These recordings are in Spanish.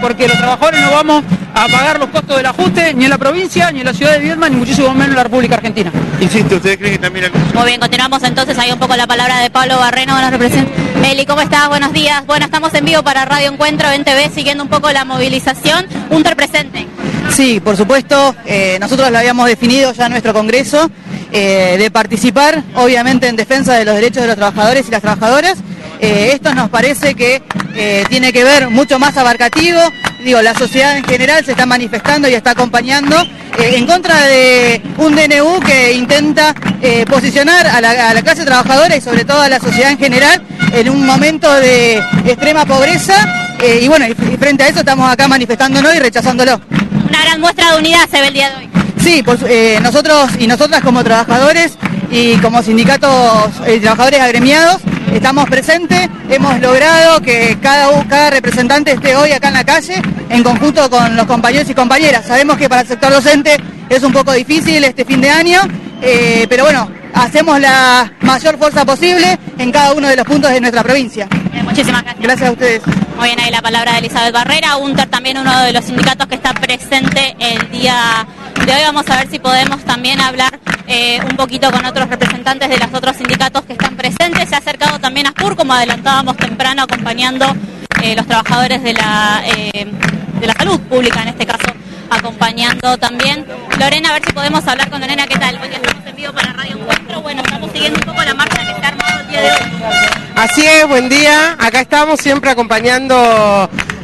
porque los trabajadores no vamos a pagar los costos del ajuste ni en la provincia, ni en la ciudad de Viedma, ni muchísimo menos en la República Argentina. Insisto, ¿ustedes creen que también Muy bien, continuamos entonces ahí un poco la palabra de Pablo Barreno, nos representa. Eli, ¿cómo estás? Buenos días. Bueno, estamos en vivo para Radio Encuentro en TV siguiendo un poco la movilización. Un presente. Sí, por supuesto, eh, nosotros lo habíamos definido ya en nuestro Congreso, eh, de participar obviamente en defensa de los derechos de los trabajadores y las trabajadoras. Eh, esto nos parece que tiene que ver mucho más abarcativo, digo, la sociedad en general se está manifestando y está acompañando en contra de un DNU que intenta posicionar a la, a la clase trabajadora y sobre todo a la sociedad en general en un momento de extrema pobreza eh, y bueno, y frente a eso estamos acá manifestándonos y rechazándolo. Una gran muestra de unidad se ve el día de hoy. Sí, pues, nosotros y nosotras como trabajadores y como sindicatos y trabajadores agremiados estamos presentes, hemos logrado que cada, cada representante esté hoy acá en la calle en conjunto con los compañeros y compañeras. Sabemos que para el sector docente es un poco difícil este fin de año, eh, pero bueno, hacemos la mayor fuerza posible en cada uno de los puntos de nuestra provincia. muchísimas gracias. Gracias a ustedes. Muy bien, ahí la palabra de Elizabeth Barrera, UNTER también uno de los sindicatos que está presente el día de hoy. Vamos a ver si podemos también hablar eh, un poquito con otros representantes de los otros sindicatos que están presentes. También como adelantábamos temprano, acompañando eh, los trabajadores de la, eh, de la salud pública en este caso acompañando también. Lorena, a ver si podemos hablar con Lorena, ¿qué tal? Hoy estamos en vivo para Radio Encuentro. Bueno, estamos siguiendo un poco la marcha que está armada el día de hoy. Así es, buen día. Acá estamos siempre acompañando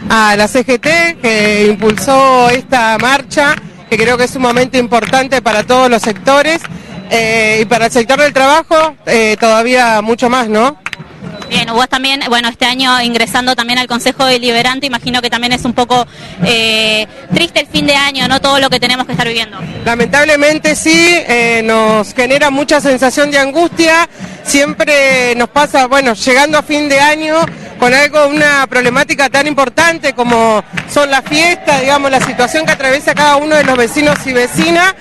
a la CGT que impulsó esta marcha, que creo que es un momento importante para todos los sectores eh, y para el sector del trabajo eh, todavía mucho más, ¿no? Bien, vos también, bueno, este año ingresando también al Consejo Deliberante, imagino que también es un poco eh, triste el fin de año, ¿no? Todo lo que tenemos que estar viviendo. Lamentablemente sí, eh, nos genera mucha sensación de angustia, siempre nos pasa, bueno, llegando a fin de año con algo, una problemática tan importante como son las fiestas, digamos, la situación que atraviesa cada uno de los vecinos y vecinas,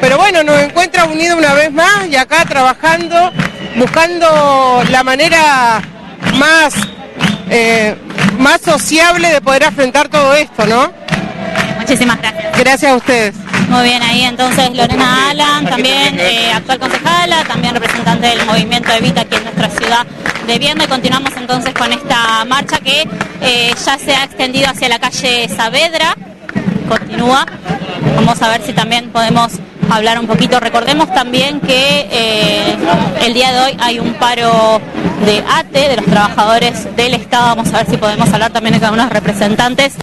pero bueno, nos encuentra unidos una vez más y acá trabajando, buscando la manera más, eh, más sociable de poder afrontar todo esto, ¿no? Muchísimas gracias. Gracias a ustedes. Muy bien, ahí entonces Lorena Alan, también eh, actual concejala, también representante del movimiento Evita aquí en nuestra ciudad de Viendo y continuamos entonces con esta marcha que eh, ya se ha extendido hacia la calle Saavedra, continúa. Vamos a ver si también podemos hablar un poquito. Recordemos también que eh, el día de hoy hay un paro de ATE, de los trabajadores del Estado. Vamos a ver si podemos hablar también con algunos representantes.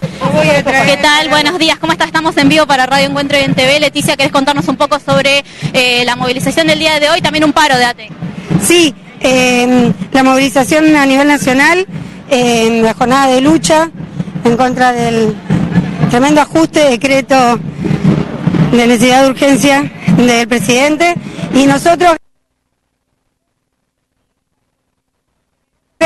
¿Qué tal? Buenos días, ¿cómo está? Estamos en vivo para Radio Encuentro y en TV. Leticia, ¿querés contarnos un poco sobre eh, la movilización del día de hoy? También un paro de ATE. Sí, eh, la movilización a nivel nacional, en la jornada de lucha en contra del tremendo ajuste, decreto de necesidad de urgencia del presidente y nosotros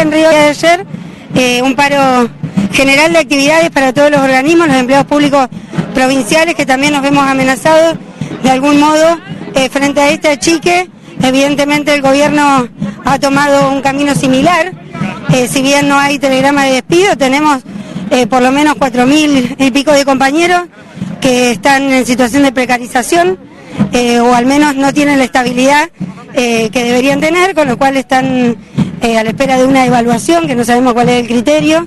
en Río de ayer eh, un paro general de actividades para todos los organismos, los empleados públicos provinciales que también nos vemos amenazados de algún modo eh, frente a este achique. Evidentemente el gobierno ha tomado un camino similar. Eh, si bien no hay telegrama de despido, tenemos por lo menos cuatro mil y pico de compañeros que están en situación de precarización eh, o al menos no tienen la estabilidad eh, que deberían tener, con lo cual están eh, a la espera de una evaluación que no sabemos cuál es el criterio.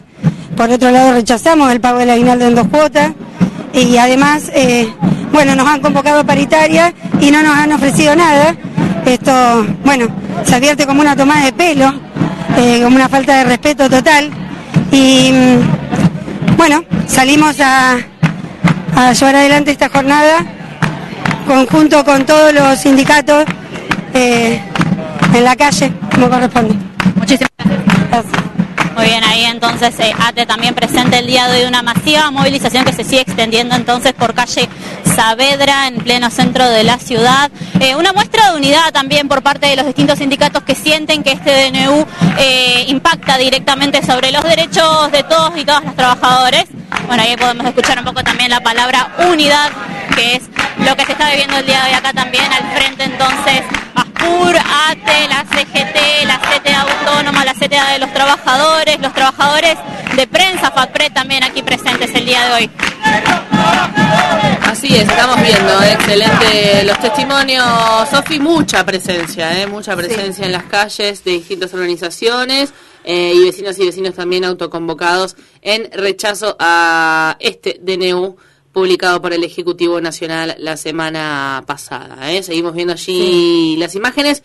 Por otro lado, rechazamos el pago del aguinaldo en dos cuotas y además, bueno, nos han convocado a paritaria y no nos han ofrecido nada. Esto, bueno, se advierte como una toma de pelo, como una falta de respeto total. Y mm, bueno, salimos a, a llevar adelante esta jornada conjunto con todos los sindicatos eh, en la calle, como corresponde. Muchísimas gracias. Muy bien, ahí entonces eh, ATE también presente el día de hoy una masiva movilización que se sigue extendiendo entonces por calle Saavedra en pleno centro de la ciudad. Eh, una muestra de unidad también por parte de los distintos sindicatos que sienten que este DNU impacta directamente sobre los derechos de todos y todas los trabajadores. Bueno, ahí podemos escuchar un poco también la palabra unidad, que es lo que se está viviendo el día de hoy acá también, al frente entonces, ASPUR, ATE, la CGT, la CTA de los Trabajadores, los trabajadores de prensa, FAPRE también aquí presentes el día de hoy. Así es, estamos viendo, ¿eh? excelente los testimonios. Sofi, mucha presencia, ¿eh? mucha presencia en las calles de distintas organizaciones eh, y vecinos y vecinos también autoconvocados en rechazo a este DNU publicado por el Ejecutivo Nacional la semana pasada. ¿eh? Seguimos viendo allí las imágenes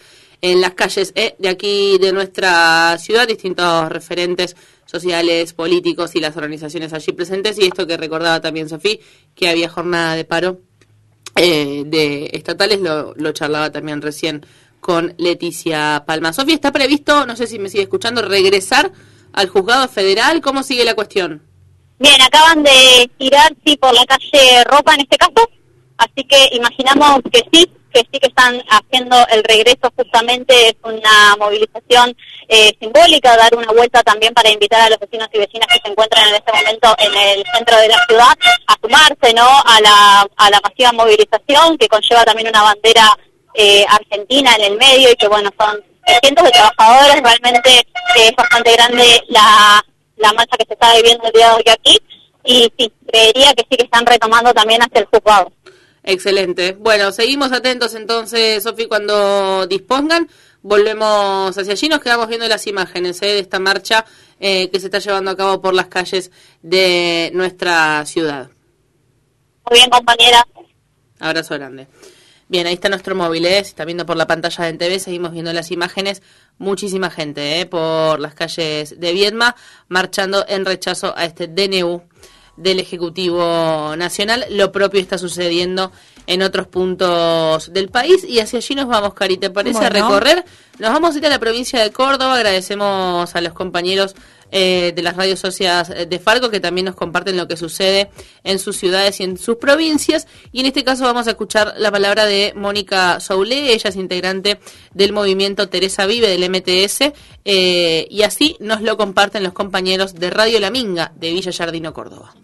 en las calles ¿eh? de aquí de nuestra ciudad, distintos referentes sociales, políticos y las organizaciones allí presentes. Y esto que recordaba también Sofía, que había jornada de paro eh, de estatales, lo, lo charlaba también recién con Leticia Palma. Sofía, ¿está previsto, no sé si me sigue escuchando, regresar al juzgado federal? ¿Cómo sigue la cuestión? Bien, acaban de tirar, sí, por la calle Ropa en este caso, así que imaginamos que sí, que sí que están haciendo el regreso justamente, es una movilización eh, simbólica, dar una vuelta también para invitar a los vecinos y vecinas que se encuentran en este momento en el centro de la ciudad a sumarse ¿no? a, la, a la masiva movilización que conlleva también una bandera eh, argentina en el medio y que bueno, son cientos de trabajadores, realmente eh, es bastante grande la la marcha que se está viviendo el día de hoy aquí y sí, creería que sí que están retomando también hasta el juzgado. Excelente. Bueno, seguimos atentos entonces, Sofi, cuando dispongan. Volvemos hacia allí, nos quedamos viendo las imágenes ¿eh? de esta marcha eh, que se está llevando a cabo por las calles de nuestra ciudad. Muy bien, compañera. Abrazo grande. Bien, ahí está nuestro móvil, ¿eh? se está viendo por la pantalla de TV, seguimos viendo las imágenes muchísima gente ¿eh? por las calles de Viedma marchando en rechazo a este DNU del Ejecutivo Nacional. Lo propio está sucediendo en otros puntos del país y hacia allí nos vamos, Cari, ¿te parece a recorrer? Nos vamos a ir a la provincia de Córdoba, agradecemos a los compañeros eh, de las radios socias de Farco que también nos comparten lo que sucede en sus ciudades y en sus provincias. Y en este caso vamos a escuchar la palabra de Mónica Soule, ella es integrante del movimiento Teresa Vive del MTS, eh, y así nos lo comparten los compañeros de Radio La Minga de Villa Yardino, Córdoba.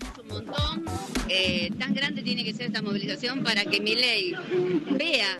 Eh, tan grande tiene que ser esta movilización para que mi ley vea